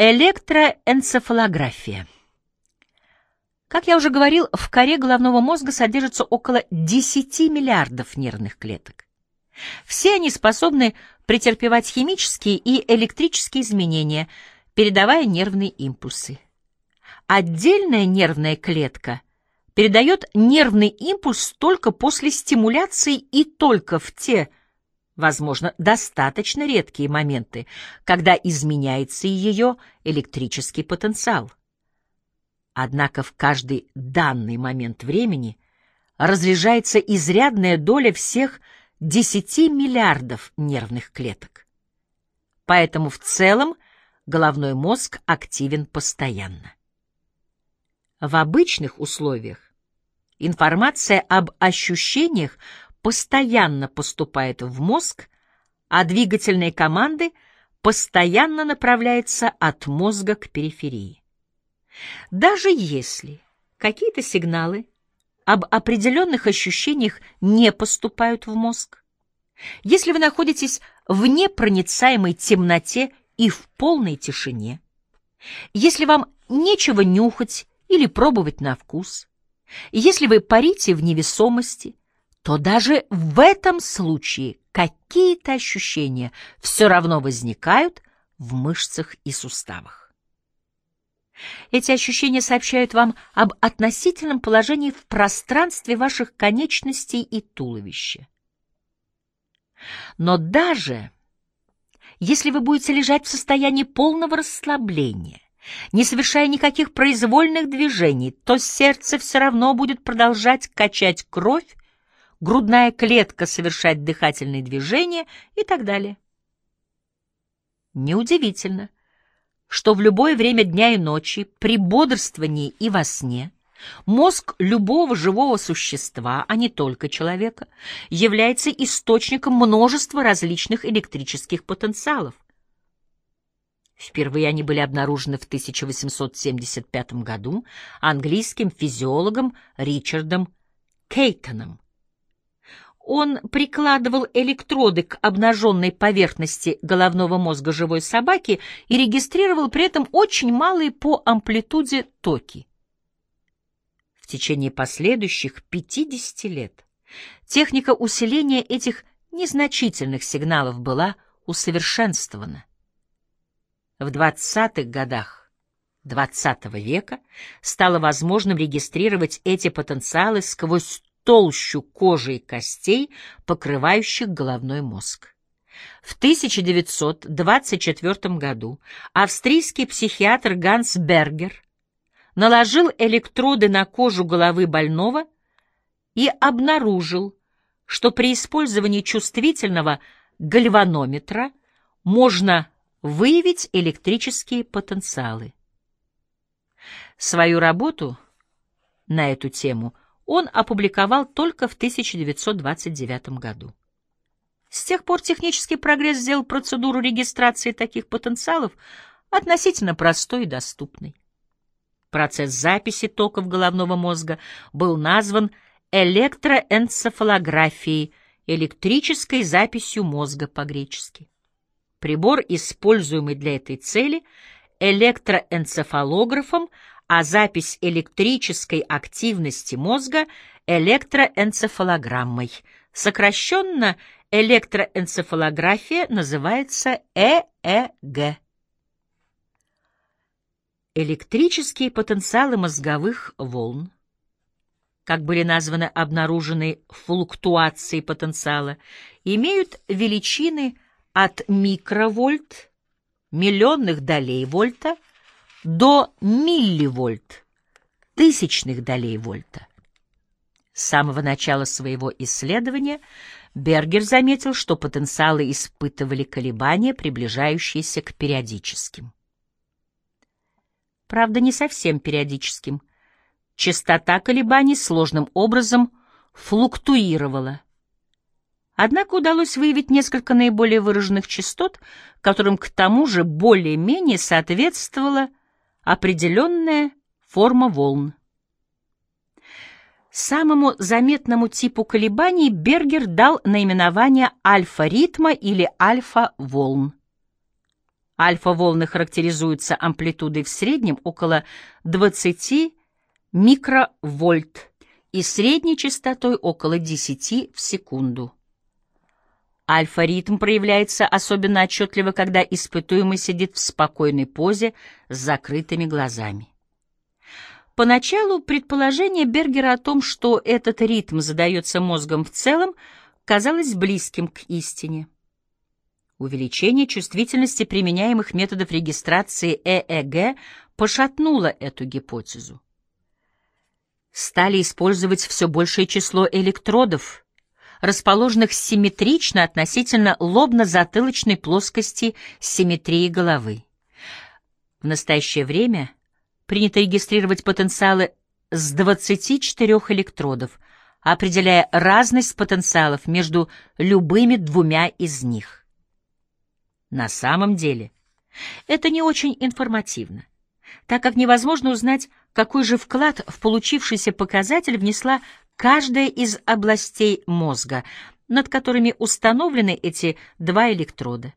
Электроэнцефалография. Как я уже говорил, в коре головного мозга содержится около 10 миллиардов нервных клеток. Все они способны претерпевать химические и электрические изменения, передавая нервные импульсы. Отдельная нервная клетка передает нервный импульс только после стимуляции и только в те, возможно, достаточно редкие моменты, когда изменяется ее электрический потенциал. Однако в каждый данный момент времени разряжается изрядная доля всех 10 миллиардов нервных клеток. Поэтому в целом головной мозг активен постоянно. В обычных условиях информация об ощущениях постоянно поступает в мозг, а двигательные команды постоянно направляются от мозга к периферии. Даже если какие-то сигналы об определенных ощущениях не поступают в мозг, если вы находитесь в непроницаемой темноте и в полной тишине, если вам нечего нюхать или пробовать на вкус. Если вы парите в невесомости, то даже в этом случае какие-то ощущения все равно возникают в мышцах и суставах. Эти ощущения сообщают вам об относительном положении в пространстве ваших конечностей и туловища. Но даже если вы будете лежать в состоянии полного расслабления, не совершая никаких произвольных движений, то сердце все равно будет продолжать качать кровь, грудная клетка совершать дыхательные движения и так далее. Неудивительно, что в любое время дня и ночи, при бодрствовании и во сне, мозг любого живого существа, а не только человека, является источником множества различных электрических потенциалов. Впервые они были обнаружены в 1875 году английским физиологом Ричардом Кейтоном. Он прикладывал электроды к обнаженной поверхности головного мозга живой собаки и регистрировал при этом очень малые по амплитуде токи. В течение последующих 50 лет техника усиления этих незначительных сигналов была усовершенствована. В 20-х годах XX века стало возможным регистрировать эти потенциалы сквозь толщу кожи и костей, покрывающих головной мозг. В 1924 году австрийский психиатр Ганс Бергер наложил электроды на кожу головы больного и обнаружил, что при использовании чувствительного гальванометра можно выявить электрические потенциалы. Свою работу на эту тему он опубликовал только в 1929 году. С тех пор технический прогресс сделал процедуру регистрации таких потенциалов относительно простой и доступной. Процесс записи токов головного мозга был назван электроэнцефалографией, электрической записью мозга по-гречески. Прибор, используемый для этой цели, электроэнцефалографом, а запись электрической активности мозга электроэнцефалограммой. Сокращенно электроэнцефалография называется ЭЭГ. Электрические потенциалы мозговых волн, как были названы обнаруженные флуктуации потенциала, имеют величины от микровольт, миллионных долей вольта, до милливольт, тысячных долей вольта. С самого начала своего исследования Бергер заметил, что потенциалы испытывали колебания, приближающиеся к периодическим. Правда, не совсем периодическим. Частота колебаний сложным образом флуктуировала, Однако удалось выявить несколько наиболее выраженных частот, которым к тому же более-менее соответствовала определенная форма волн. Самому заметному типу колебаний Бергер дал наименование альфа-ритма или альфа-волн. Альфа-волны характеризуются амплитудой в среднем около 20 микровольт и средней частотой около 10 в секунду. Альфа-ритм проявляется особенно отчетливо, когда испытуемый сидит в спокойной позе с закрытыми глазами. Поначалу предположение Бергера о том, что этот ритм задается мозгом в целом, казалось близким к истине. Увеличение чувствительности применяемых методов регистрации ЭЭГ пошатнуло эту гипотезу. Стали использовать все большее число электродов, расположенных симметрично относительно лобно-затылочной плоскости симметрии головы. В настоящее время принято регистрировать потенциалы с 24 электродов, определяя разность потенциалов между любыми двумя из них. На самом деле это не очень информативно, так как невозможно узнать, какой же вклад в получившийся показатель внесла каждая из областей мозга, над которыми установлены эти два электрода.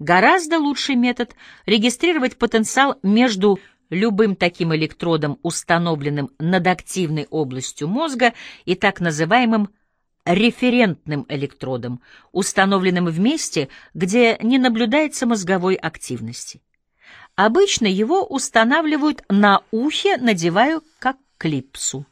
Гораздо лучший метод — регистрировать потенциал между любым таким электродом, установленным над активной областью мозга, и так называемым референтным электродом, установленным в месте, где не наблюдается мозговой активности. Обычно его устанавливают на ухе, надевая как клипсу.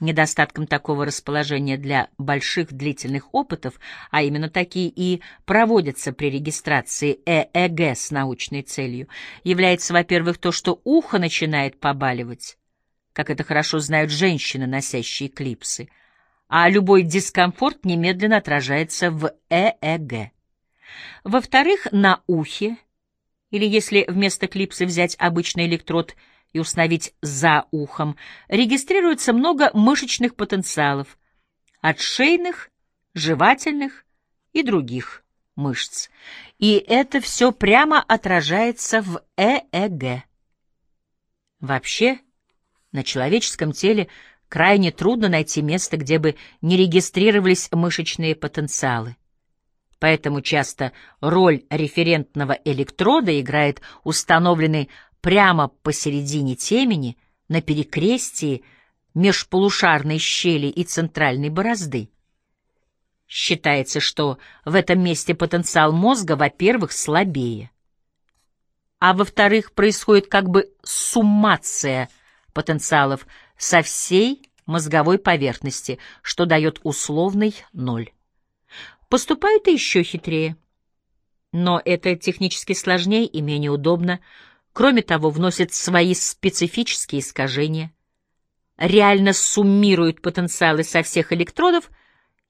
Недостатком такого расположения для больших длительных опытов, а именно такие и проводятся при регистрации ЭЭГ с научной целью, является, во-первых, то, что ухо начинает побаливать, как это хорошо знают женщины, носящие клипсы, а любой дискомфорт немедленно отражается в ЭЭГ. Во-вторых, на ухе, или если вместо клипсы взять обычный электрод – и установить за ухом, регистрируется много мышечных потенциалов, от шейных, жевательных и других мышц. И это все прямо отражается в ЭЭГ. Вообще, на человеческом теле крайне трудно найти место, где бы не регистрировались мышечные потенциалы. Поэтому часто роль референтного электрода играет установленный прямо посередине темени, на перекрестии межполушарной щели и центральной борозды. Считается, что в этом месте потенциал мозга, во-первых, слабее, а во-вторых, происходит как бы суммация потенциалов со всей мозговой поверхности, что дает условный ноль. Поступают и еще хитрее. Но это технически сложнее и менее удобно, Кроме того, вносят свои специфические искажения, реально суммируют потенциалы со всех электродов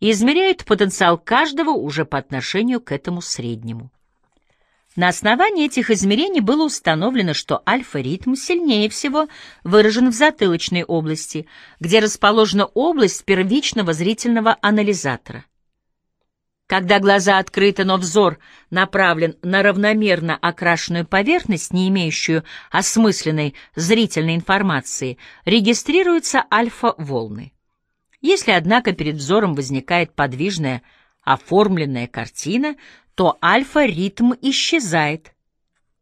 и измеряют потенциал каждого уже по отношению к этому среднему. На основании этих измерений было установлено, что альфа-ритм сильнее всего выражен в затылочной области, где расположена область первичного зрительного анализатора. Когда глаза открыты, но взор направлен на равномерно окрашенную поверхность, не имеющую осмысленной зрительной информации, регистрируются альфа-волны. Если, однако, перед взором возникает подвижная, оформленная картина, то альфа-ритм исчезает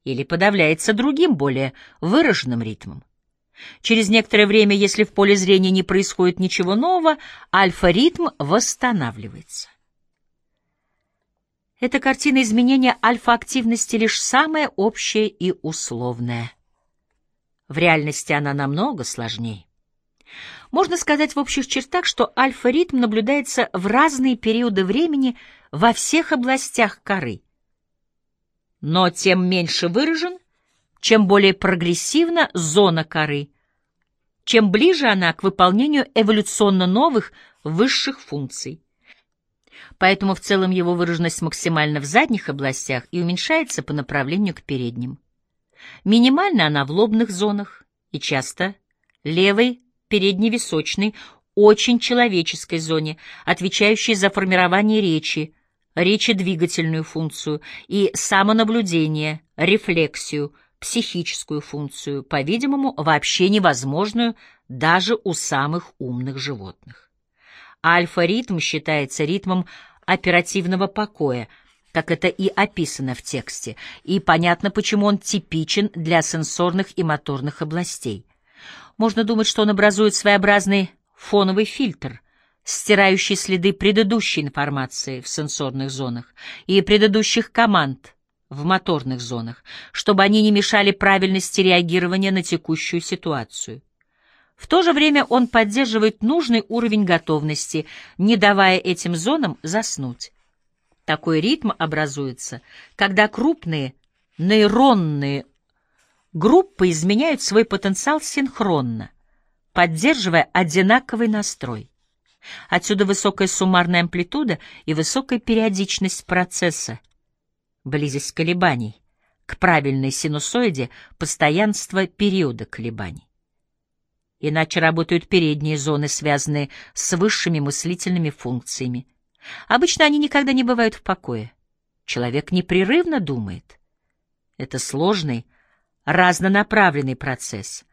или подавляется другим, более выраженным ритмом. Через некоторое время, если в поле зрения не происходит ничего нового, альфа-ритм восстанавливается. Эта картина изменения альфа-активности лишь самая общая и условная. В реальности она намного сложнее. Можно сказать в общих чертах, что альфа-ритм наблюдается в разные периоды времени во всех областях коры. Но тем меньше выражен, чем более прогрессивна зона коры, чем ближе она к выполнению эволюционно новых высших функций поэтому в целом его выраженность максимальна в задних областях и уменьшается по направлению к передним. Минимальна она в лобных зонах и часто левой передневисочной, очень человеческой зоне, отвечающей за формирование речи, речедвигательную функцию и самонаблюдение, рефлексию, психическую функцию, по-видимому, вообще невозможную даже у самых умных животных. Альфа-ритм считается ритмом оперативного покоя, как это и описано в тексте, и понятно, почему он типичен для сенсорных и моторных областей. Можно думать, что он образует своеобразный фоновый фильтр, стирающий следы предыдущей информации в сенсорных зонах и предыдущих команд в моторных зонах, чтобы они не мешали правильности реагирования на текущую ситуацию. В то же время он поддерживает нужный уровень готовности, не давая этим зонам заснуть. Такой ритм образуется, когда крупные нейронные группы изменяют свой потенциал синхронно, поддерживая одинаковый настрой. Отсюда высокая суммарная амплитуда и высокая периодичность процесса, близость колебаний, к правильной синусоиде постоянство периода колебаний. Иначе работают передние зоны, связанные с высшими мыслительными функциями. Обычно они никогда не бывают в покое. Человек непрерывно думает. Это сложный, разнонаправленный процесс.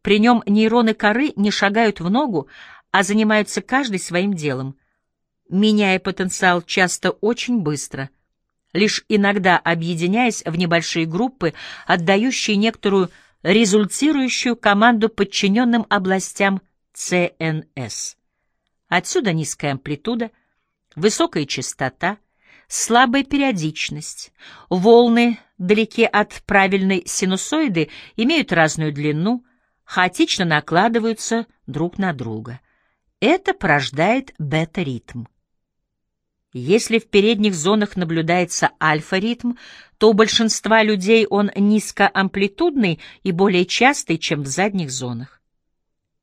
При нем нейроны коры не шагают в ногу, а занимаются каждый своим делом, меняя потенциал часто очень быстро, лишь иногда объединяясь в небольшие группы, отдающие некоторую результирующую команду подчиненным областям ЦНС. Отсюда низкая амплитуда, высокая частота, слабая периодичность. Волны, далеки от правильной синусоиды, имеют разную длину, хаотично накладываются друг на друга. Это порождает бета-ритм. Если в передних зонах наблюдается альфа-ритм, то у большинства людей он низкоамплитудный и более частый, чем в задних зонах.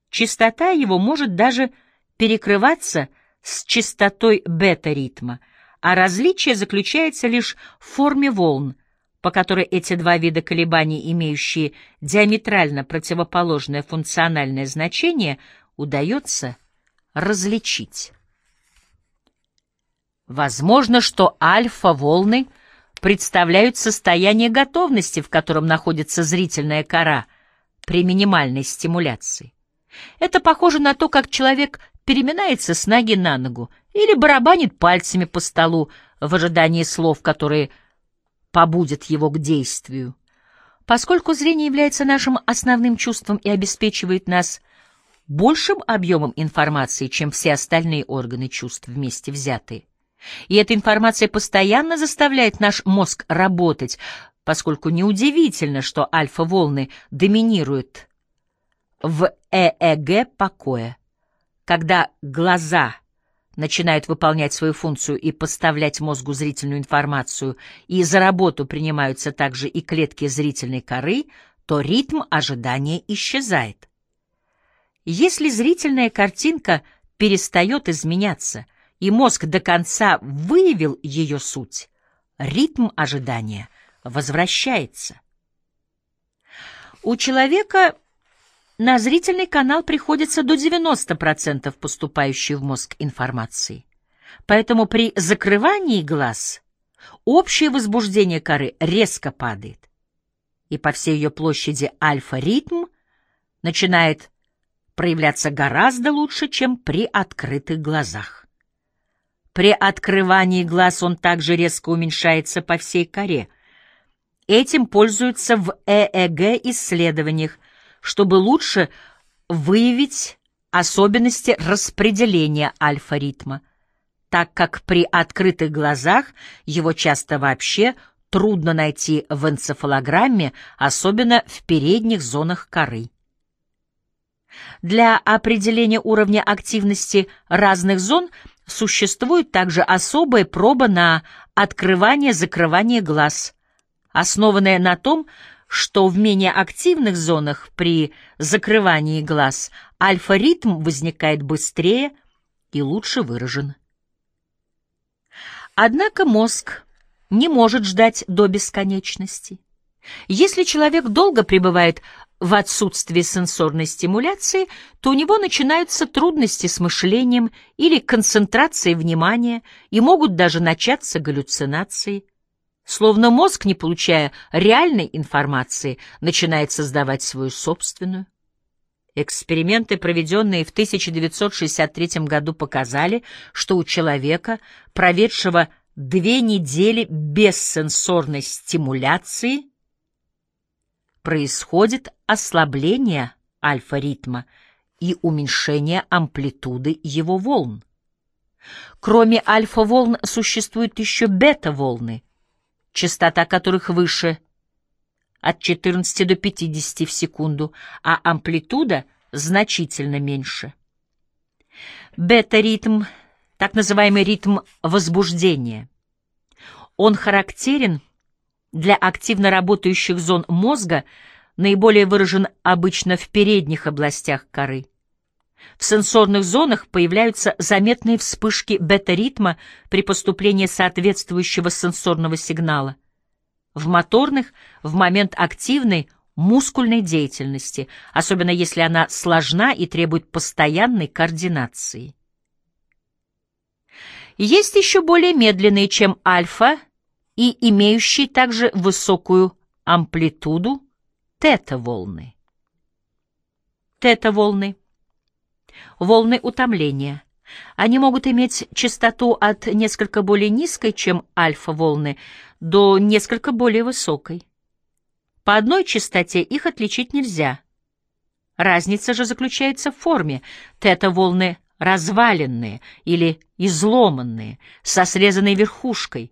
Частота его может даже перекрываться с частотой бета-ритма, а различие заключается лишь в форме волн, по которой эти два вида колебаний, имеющие диаметрально противоположное функциональное значение, удается различить. Возможно, что альфа-волны представляют состояние готовности, в котором находится зрительная кора при минимальной стимуляции. Это похоже на то, как человек переминается с ноги на ногу или барабанит пальцами по столу в ожидании слов, которые побудят его к действию. Поскольку зрение является нашим основным чувством и обеспечивает нас большим объемом информации, чем все остальные органы чувств вместе взятые. И эта информация постоянно заставляет наш мозг работать, поскольку неудивительно, что альфа-волны доминируют в ЭЭГ покоя. Когда глаза начинают выполнять свою функцию и поставлять мозгу зрительную информацию, и за работу принимаются также и клетки зрительной коры, то ритм ожидания исчезает. Если зрительная картинка перестает изменяться, и мозг до конца выявил ее суть, ритм ожидания возвращается. У человека на зрительный канал приходится до 90% поступающей в мозг информации. Поэтому при закрывании глаз общее возбуждение коры резко падает, и по всей ее площади альфа-ритм начинает проявляться гораздо лучше, чем при открытых глазах. При открывании глаз он также резко уменьшается по всей коре. Этим пользуются в ЭЭГ исследованиях, чтобы лучше выявить особенности распределения альфа-ритма, так как при открытых глазах его часто вообще трудно найти в энцефалограмме, особенно в передних зонах коры. Для определения уровня активности разных зон существует также особая проба на открывание-закрывание глаз, основанная на том, что в менее активных зонах при закрывании глаз альфа-ритм возникает быстрее и лучше выражен. Однако мозг не может ждать до бесконечности. Если человек долго пребывает в отсутствии сенсорной стимуляции, то у него начинаются трудности с мышлением или концентрацией внимания, и могут даже начаться галлюцинации. Словно мозг, не получая реальной информации, начинает создавать свою собственную. Эксперименты, проведенные в 1963 году, показали, что у человека, проведшего две недели без сенсорной стимуляции происходит ослабление альфа-ритма и уменьшение амплитуды его волн. Кроме альфа-волн существуют еще бета-волны, частота которых выше от 14 до 50 в секунду, а амплитуда значительно меньше. Бета-ритм — так называемый ритм возбуждения. Он характерен для активно работающих зон мозга, наиболее выражен обычно в передних областях коры. В сенсорных зонах появляются заметные вспышки бета-ритма при поступлении соответствующего сенсорного сигнала. В моторных — в момент активной мускульной деятельности, особенно если она сложна и требует постоянной координации. Есть еще более медленные, чем альфа, и имеющие также высокую амплитуду тета-волны. Тета-волны волны утомления. Они могут иметь частоту от несколько более низкой, чем альфа-волны, до несколько более высокой. По одной частоте их отличить нельзя. Разница же заключается в форме. Тета-волны разваленные или изломанные, со срезанной верхушкой,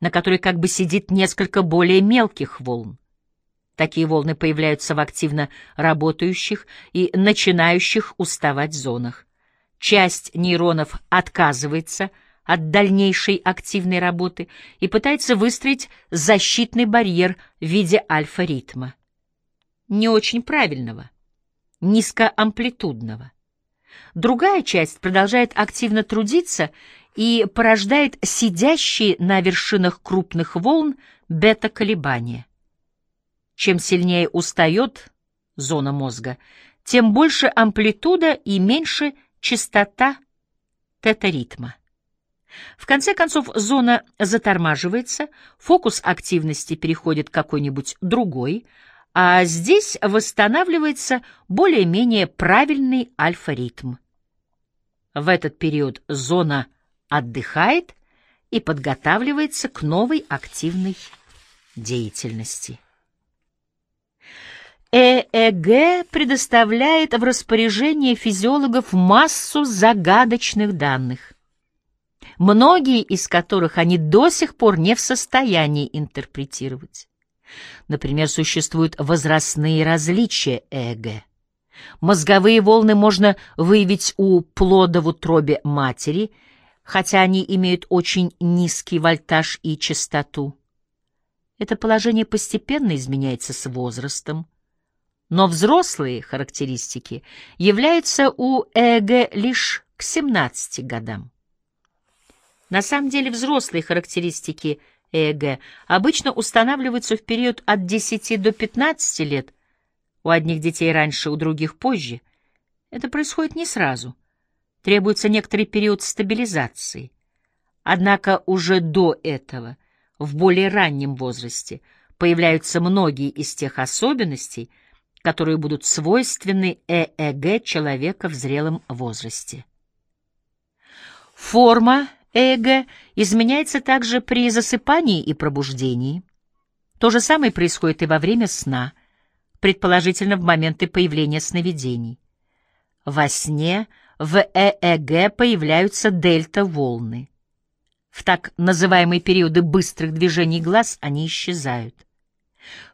на которой как бы сидит несколько более мелких волн. Такие волны появляются в активно работающих и начинающих уставать зонах. Часть нейронов отказывается от дальнейшей активной работы и пытается выстроить защитный барьер в виде альфа-ритма. Не очень правильного, низкоамплитудного. Другая часть продолжает активно трудиться и порождает сидящие на вершинах крупных волн бета-колебания. Чем сильнее устает зона мозга, тем больше амплитуда и меньше частота тета-ритма. В конце концов, зона затормаживается, фокус активности переходит к какой-нибудь другой, а здесь восстанавливается более-менее правильный альфа-ритм. В этот период зона отдыхает и подготавливается к новой активной деятельности. ЭЭГ предоставляет в распоряжение физиологов массу загадочных данных, многие из которых они до сих пор не в состоянии интерпретировать. Например, существуют возрастные различия ЭЭГ. Мозговые волны можно выявить у плода в утробе матери, хотя они имеют очень низкий вольтаж и частоту. Это положение постепенно изменяется с возрастом но взрослые характеристики являются у ЭЭГ лишь к 17 годам. На самом деле взрослые характеристики ЭЭГ обычно устанавливаются в период от 10 до 15 лет, у одних детей раньше, у других позже. Это происходит не сразу. Требуется некоторый период стабилизации. Однако уже до этого, в более раннем возрасте, появляются многие из тех особенностей, которые будут свойственны ЭЭГ человека в зрелом возрасте. Форма ЭЭГ изменяется также при засыпании и пробуждении. То же самое происходит и во время сна, предположительно в моменты появления сновидений. Во сне в ЭЭГ появляются дельта-волны. В так называемые периоды быстрых движений глаз они исчезают.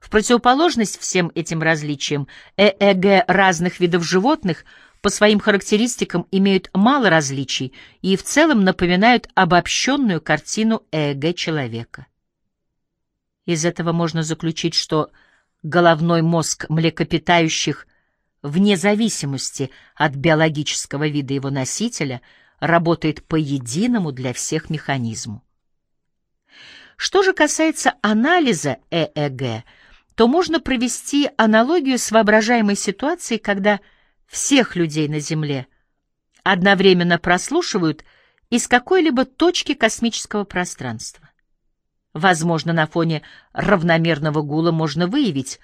В противоположность всем этим различиям, ЭЭГ разных видов животных по своим характеристикам имеют мало различий и в целом напоминают обобщенную картину ЭЭГ человека. Из этого можно заключить, что головной мозг млекопитающих, вне зависимости от биологического вида его носителя, работает по единому для всех механизму. Что же касается анализа ЭЭГ, то можно провести аналогию с воображаемой ситуацией, когда всех людей на Земле одновременно прослушивают из какой-либо точки космического пространства. Возможно, на фоне равномерного гула можно выявить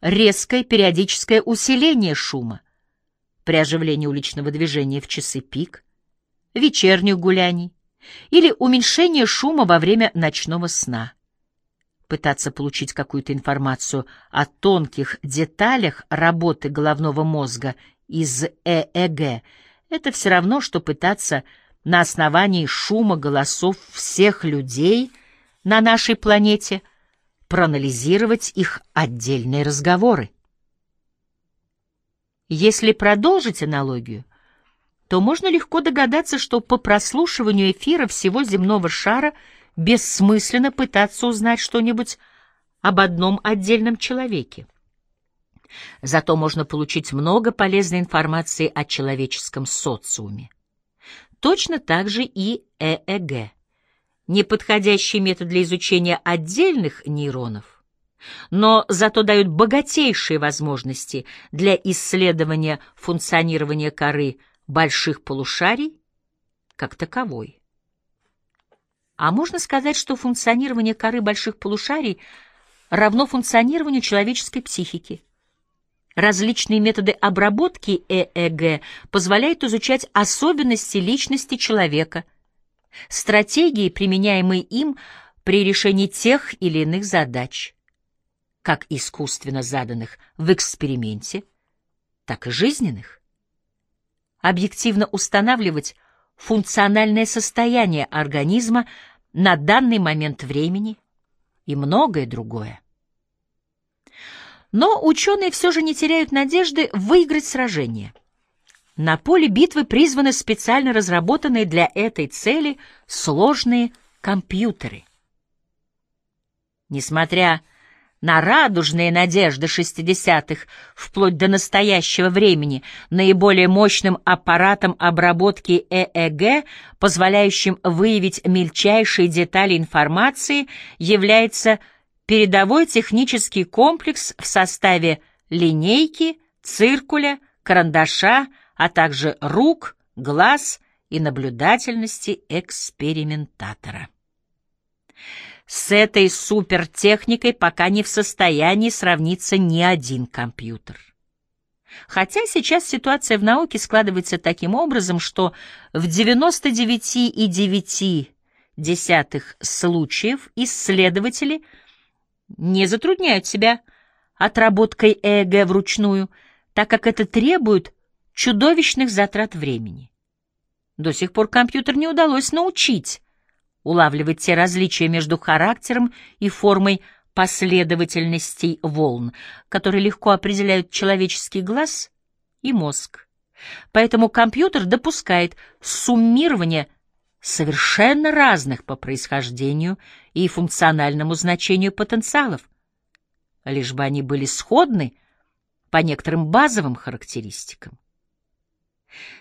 резкое периодическое усиление шума при оживлении уличного движения в часы пик, вечерних гуляний или уменьшение шума во время ночного сна. Пытаться получить какую-то информацию о тонких деталях работы головного мозга из ЭЭГ — это все равно, что пытаться на основании шума голосов всех людей на нашей планете проанализировать их отдельные разговоры. Если продолжить аналогию, то можно легко догадаться, что по прослушиванию эфира всего земного шара бессмысленно пытаться узнать что-нибудь об одном отдельном человеке. Зато можно получить много полезной информации о человеческом социуме. Точно так же и ЭЭГ. Неподходящий метод для изучения отдельных нейронов, но зато дают богатейшие возможности для исследования функционирования коры больших полушарий как таковой. А можно сказать, что функционирование коры больших полушарий равно функционированию человеческой психики. Различные методы обработки ЭЭГ позволяют изучать особенности личности человека, стратегии, применяемые им при решении тех или иных задач, как искусственно заданных в эксперименте, так и жизненных. Объективно устанавливать функциональное состояние организма на данный момент времени и многое другое. Но ученые все же не теряют надежды выиграть сражение. На поле битвы призваны специально разработанные для этой цели сложные компьютеры. Несмотря на радужные надежды 60-х вплоть до настоящего времени, наиболее мощным аппаратом обработки ЭЭГ, позволяющим выявить мельчайшие детали информации, является передовой технический комплекс в составе линейки, циркуля, карандаша, а также рук, глаз и наблюдательности экспериментатора. С этой супертехникой пока не в состоянии сравниться ни один компьютер. Хотя сейчас ситуация в науке складывается таким образом, что в 99,9 случаев исследователи – не затрудняют себя отработкой ЭЭГ вручную, так как это требует чудовищных затрат времени. До сих пор компьютер не удалось научить улавливать те различия между характером и формой последовательностей волн, которые легко определяют человеческий глаз и мозг. Поэтому компьютер допускает суммирование совершенно разных по происхождению и функциональному значению потенциалов, лишь бы они были сходны по некоторым базовым характеристикам.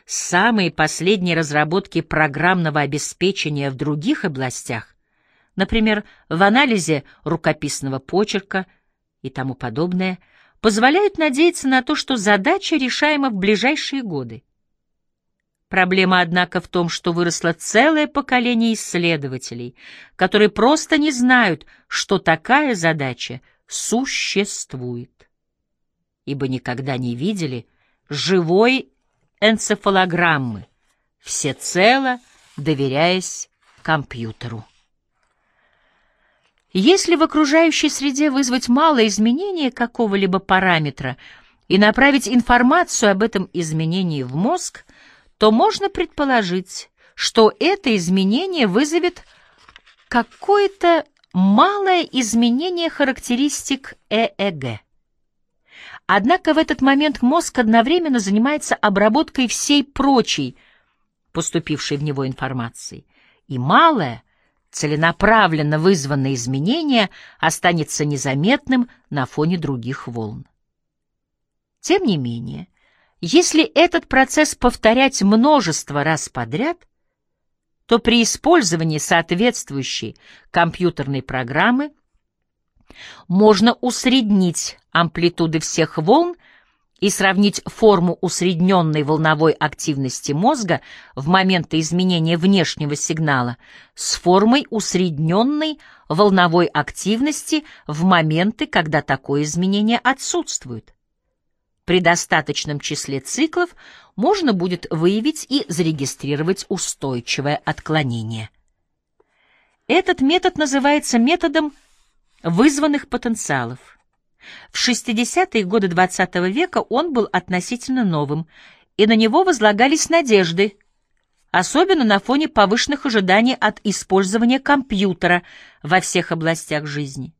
Самые последние разработки программного обеспечения в других областях, например, в анализе рукописного почерка и тому подобное, позволяют надеяться на то, что задача решаема в ближайшие годы. Проблема, однако, в том, что выросло целое поколение исследователей, которые просто не знают, что такая задача существует, ибо никогда не видели живой энцефалограммы, всецело доверяясь компьютеру. Если в окружающей среде вызвать малое изменение какого-либо параметра и направить информацию об этом изменении в мозг, то можно предположить, что это изменение вызовет какое-то малое изменение характеристик ЭЭГ. Однако в этот момент мозг одновременно занимается обработкой всей прочей, поступившей в него информации, и малое, целенаправленно вызванное изменение останется незаметным на фоне других волн. Тем не менее, если этот процесс повторять множество раз подряд, то при использовании соответствующей компьютерной программы можно усреднить амплитуды всех волн и сравнить форму усредненной волновой активности мозга в моменты изменения внешнего сигнала с формой усредненной волновой активности в моменты, когда такое изменение отсутствует. При достаточном числе циклов можно будет выявить и зарегистрировать устойчивое отклонение. Этот метод называется методом вызванных потенциалов. В 60-е годы XX -го века он был относительно новым, и на него возлагались надежды, особенно на фоне повышенных ожиданий от использования компьютера во всех областях жизни.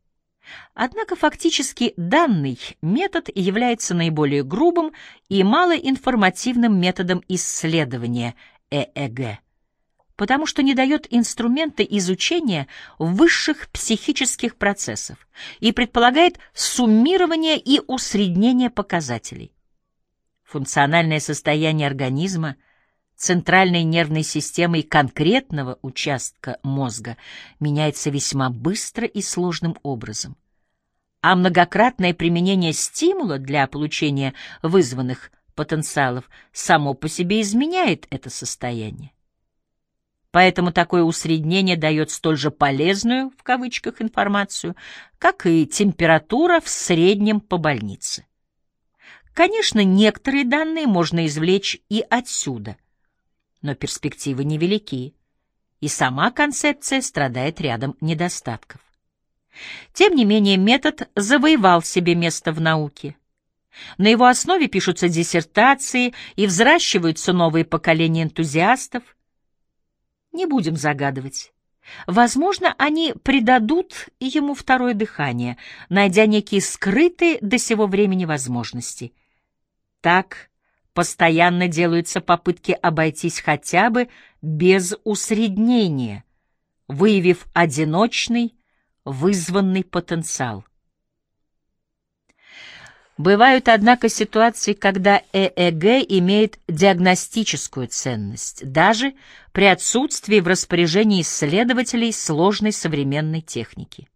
Однако фактически данный метод является наиболее грубым и малоинформативным методом исследования ЭЭГ, потому что не дает инструмента изучения высших психических процессов и предполагает суммирование и усреднение показателей. Функциональное состояние организма – центральной нервной системой конкретного участка мозга меняется весьма быстро и сложным образом. А многократное применение стимула для получения вызванных потенциалов само по себе изменяет это состояние. Поэтому такое усреднение дает столь же полезную, в кавычках, информацию, как и температура в среднем по больнице. Конечно, некоторые данные можно извлечь и отсюда – но перспективы невелики, и сама концепция страдает рядом недостатков. Тем не менее, метод завоевал себе место в науке. На его основе пишутся диссертации и взращиваются новые поколения энтузиастов. Не будем загадывать. Возможно, они придадут ему второе дыхание, найдя некие скрытые до сего времени возможности. Так постоянно делаются попытки обойтись хотя бы без усреднения, выявив одиночный, вызванный потенциал. Бывают, однако, ситуации, когда ЭЭГ имеет диагностическую ценность, даже при отсутствии в распоряжении исследователей сложной современной техники.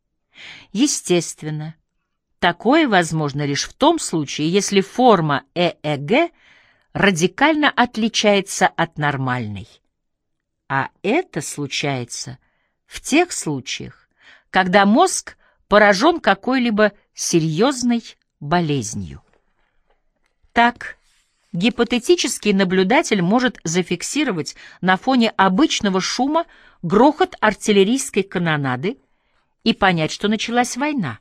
Естественно, такое возможно лишь в том случае, если форма ЭЭГ – радикально отличается от нормальной. А это случается в тех случаях, когда мозг поражен какой-либо серьезной болезнью. Так, гипотетический наблюдатель может зафиксировать на фоне обычного шума грохот артиллерийской канонады и понять, что началась война,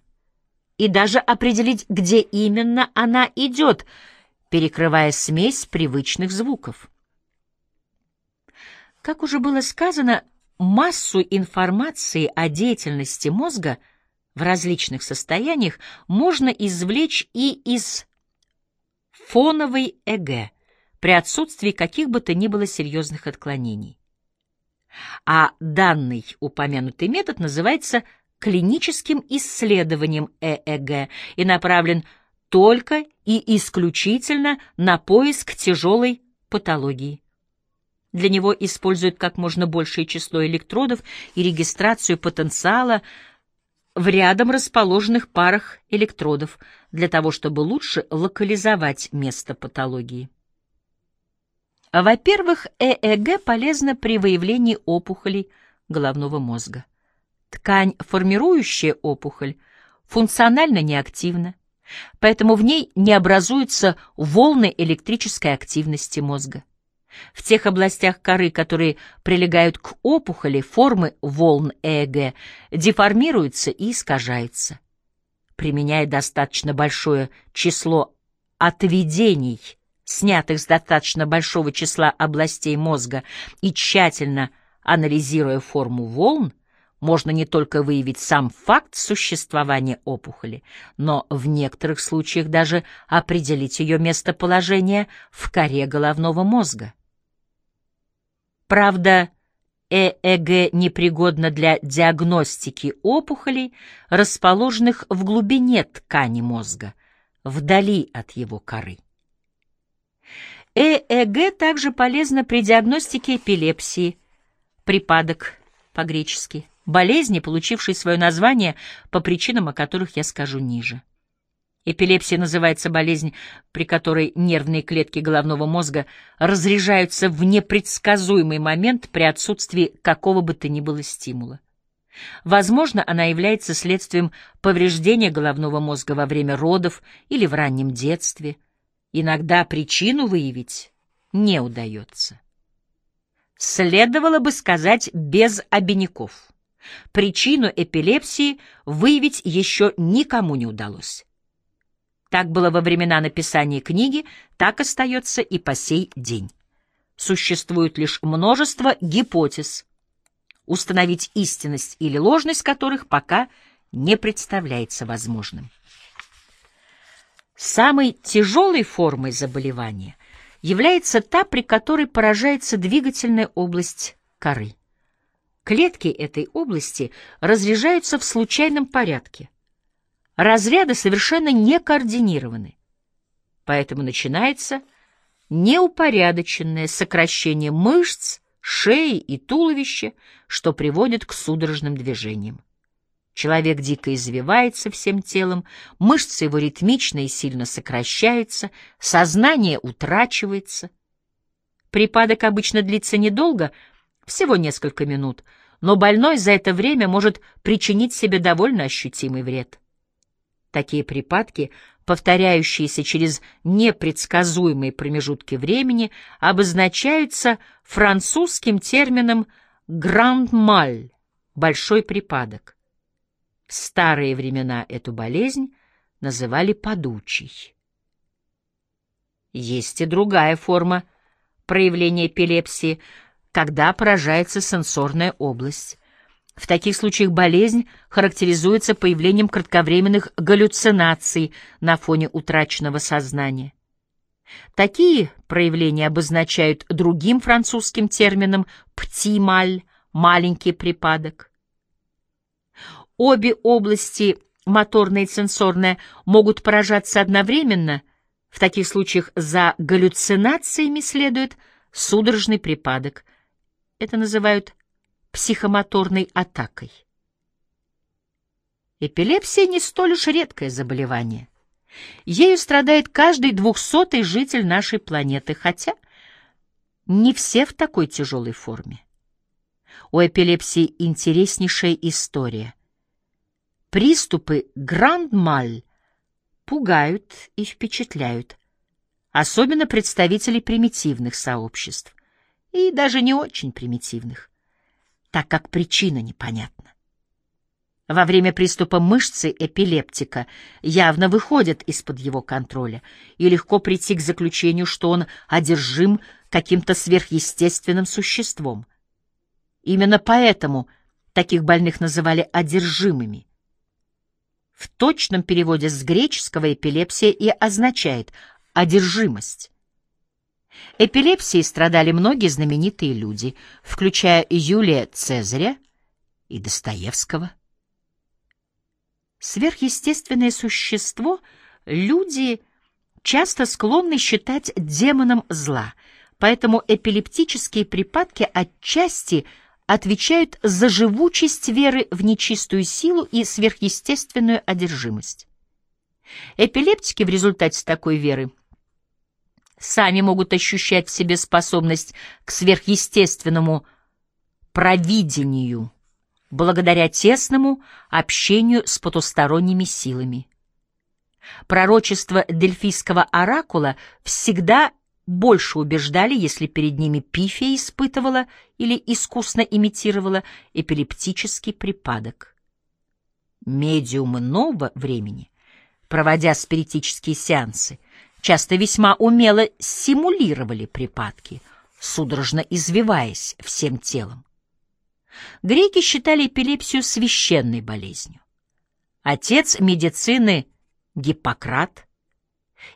и даже определить, где именно она идет — перекрывая смесь привычных звуков. Как уже было сказано, массу информации о деятельности мозга в различных состояниях можно извлечь и из фоновой ЭГ при отсутствии каких бы то ни было серьезных отклонений. А данный упомянутый метод называется клиническим исследованием ЭЭГ и направлен только и исключительно на поиск тяжелой патологии. Для него используют как можно большее число электродов и регистрацию потенциала в рядом расположенных парах электродов для того, чтобы лучше локализовать место патологии. Во-первых, ЭЭГ полезно при выявлении опухолей головного мозга. Ткань, формирующая опухоль, функционально неактивна Поэтому в ней не образуются волны электрической активности мозга. В тех областях коры, которые прилегают к опухоли, формы волн ЭЭГ деформируются и искажаются. Применяя достаточно большое число отведений, снятых с достаточно большого числа областей мозга, и тщательно анализируя форму волн, можно не только выявить сам факт существования опухоли, но в некоторых случаях даже определить ее местоположение в коре головного мозга. Правда, ЭЭГ непригодна для диагностики опухолей, расположенных в глубине ткани мозга, вдали от его коры. ЭЭГ также полезна при диагностике эпилепсии, припадок по-гречески, болезни, получившей свое название по причинам, о которых я скажу ниже. Эпилепсия называется болезнь, при которой нервные клетки головного мозга разряжаются в непредсказуемый момент при отсутствии какого бы то ни было стимула. Возможно, она является следствием повреждения головного мозга во время родов или в раннем детстве. Иногда причину выявить не удается. Следовало бы сказать без обиняков. Причину эпилепсии выявить еще никому не удалось. Так было во времена написания книги, так остается и по сей день. Существует лишь множество гипотез, установить истинность или ложность которых пока не представляется возможным. Самой тяжелой формой заболевания является та, при которой поражается двигательная область коры. Клетки этой области разряжаются в случайном порядке. Разряды совершенно не координированы. Поэтому начинается неупорядоченное сокращение мышц, шеи и туловища, что приводит к судорожным движениям. Человек дико извивается всем телом, мышцы его ритмично и сильно сокращаются, сознание утрачивается. Припадок обычно длится недолго, всего несколько минут, но больной за это время может причинить себе довольно ощутимый вред. Такие припадки, повторяющиеся через непредсказуемые промежутки времени, обозначаются французским термином «гранд маль» — «большой припадок». В старые времена эту болезнь называли подучей. Есть и другая форма проявления эпилепсии, когда поражается сенсорная область. В таких случаях болезнь характеризуется появлением кратковременных галлюцинаций на фоне утраченного сознания. Такие проявления обозначают другим французским термином «птималь» — «маленький припадок». Обе области, моторная и сенсорная, могут поражаться одновременно. В таких случаях за галлюцинациями следует судорожный припадок. Это называют психомоторной атакой. Эпилепсия не столь уж редкое заболевание. Ею страдает каждый двухсотый житель нашей планеты, хотя не все в такой тяжелой форме. У эпилепсии интереснейшая история — Приступы гранд-маль пугают и впечатляют, особенно представителей примитивных сообществ, и даже не очень примитивных, так как причина непонятна. Во время приступа мышцы эпилептика явно выходят из-под его контроля, и легко прийти к заключению, что он одержим каким-то сверхъестественным существом. Именно поэтому таких больных называли одержимыми. В точном переводе с греческого эпилепсия и означает одержимость. Эпилепсией страдали многие знаменитые люди, включая Юлия Цезаря и Достоевского. Сверхъестественное существо люди часто склонны считать демоном зла, поэтому эпилептические припадки отчасти – отвечают за живучесть веры в нечистую силу и сверхъестественную одержимость. Эпилептики в результате такой веры сами могут ощущать в себе способность к сверхъестественному провидению благодаря тесному общению с потусторонними силами. Пророчество дельфийского оракула всегда больше убеждали, если перед ними пифия испытывала или искусно имитировала эпилептический припадок. Медиумы нового времени, проводя спиритические сеансы, часто весьма умело симулировали припадки, судорожно извиваясь всем телом. Греки считали эпилепсию священной болезнью. Отец медицины Гиппократ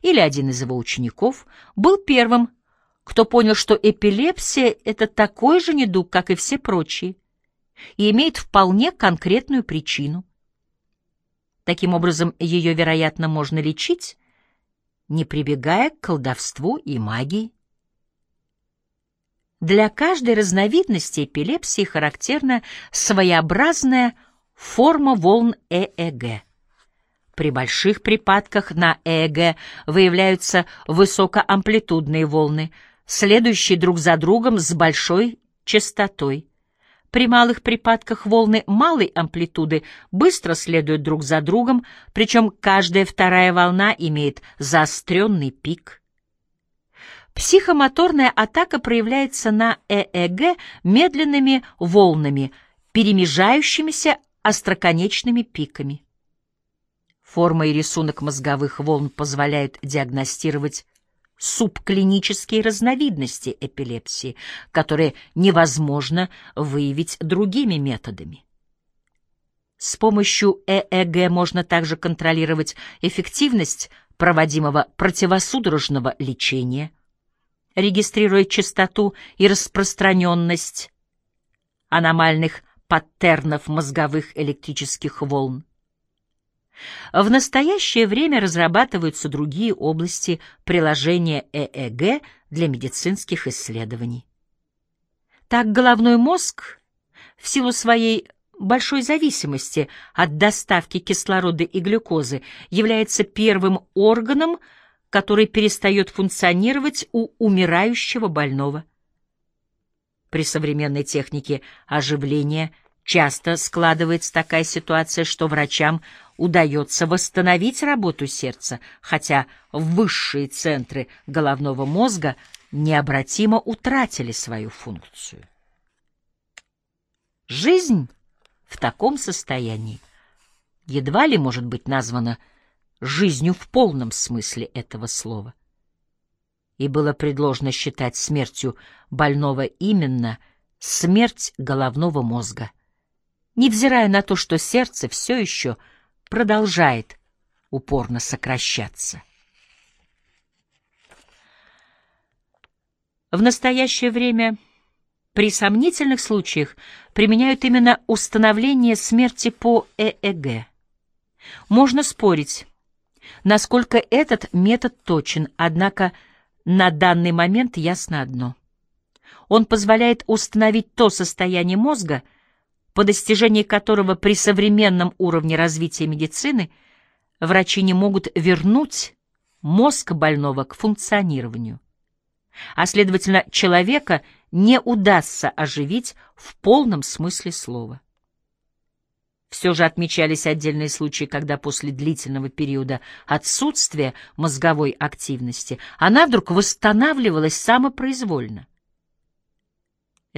или один из его учеников, был первым, кто понял, что эпилепсия — это такой же недуг, как и все прочие, и имеет вполне конкретную причину. Таким образом, ее, вероятно, можно лечить, не прибегая к колдовству и магии. Для каждой разновидности эпилепсии характерна своеобразная форма волн ЭЭГ. При больших припадках на ЭЭГ выявляются высокоамплитудные волны, следующие друг за другом с большой частотой. При малых припадках волны малой амплитуды быстро следуют друг за другом, причем каждая вторая волна имеет заостренный пик. Психомоторная атака проявляется на ЭЭГ медленными волнами, перемежающимися остроконечными пиками. Форма и рисунок мозговых волн позволяют диагностировать субклинические разновидности эпилепсии, которые невозможно выявить другими методами. С помощью ЭЭГ можно также контролировать эффективность проводимого противосудорожного лечения, регистрируя частоту и распространенность аномальных паттернов мозговых электрических волн. В настоящее время разрабатываются другие области приложения ЭЭГ для медицинских исследований. Так головной мозг в силу своей большой зависимости от доставки кислорода и глюкозы является первым органом, который перестает функционировать у умирающего больного. При современной технике оживления часто складывается такая ситуация, что врачам удается восстановить работу сердца, хотя высшие центры головного мозга необратимо утратили свою функцию. Жизнь в таком состоянии едва ли может быть названа жизнью в полном смысле этого слова. И было предложено считать смертью больного именно смерть головного мозга, невзирая на то, что сердце все еще продолжает упорно сокращаться. В настоящее время при сомнительных случаях применяют именно установление смерти по ЭЭГ. Можно спорить, насколько этот метод точен, однако на данный момент ясно одно. Он позволяет установить то состояние мозга, по достижении которого при современном уровне развития медицины врачи не могут вернуть мозг больного к функционированию. А следовательно, человека не удастся оживить в полном смысле слова. Все же отмечались отдельные случаи, когда после длительного периода отсутствия мозговой активности она вдруг восстанавливалась самопроизвольно.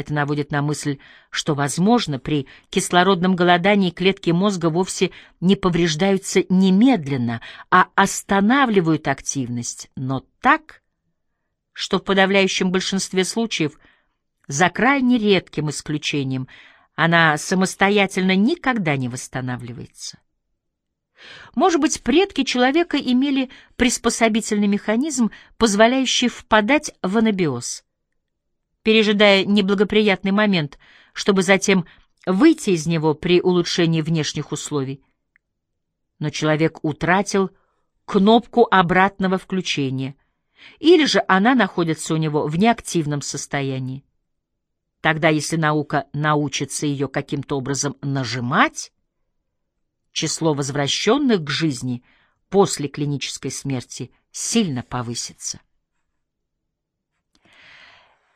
Это наводит на мысль, что, возможно, при кислородном голодании клетки мозга вовсе не повреждаются немедленно, а останавливают активность, но так, что в подавляющем большинстве случаев, за крайне редким исключением – она самостоятельно никогда не восстанавливается. Может быть, предки человека имели приспособительный механизм, позволяющий впадать в анабиоз, пережидая неблагоприятный момент, чтобы затем выйти из него при улучшении внешних условий. Но человек утратил кнопку обратного включения, или же она находится у него в неактивном состоянии. Тогда, если наука научится ее каким-то образом нажимать, число возвращенных к жизни после клинической смерти сильно повысится.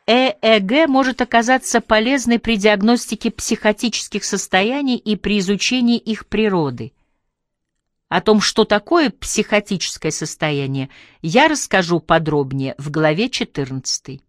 ЭЭГ может оказаться полезной при диагностике психотических состояний и при изучении их природы. О том, что такое психотическое состояние, я расскажу подробнее в главе 14.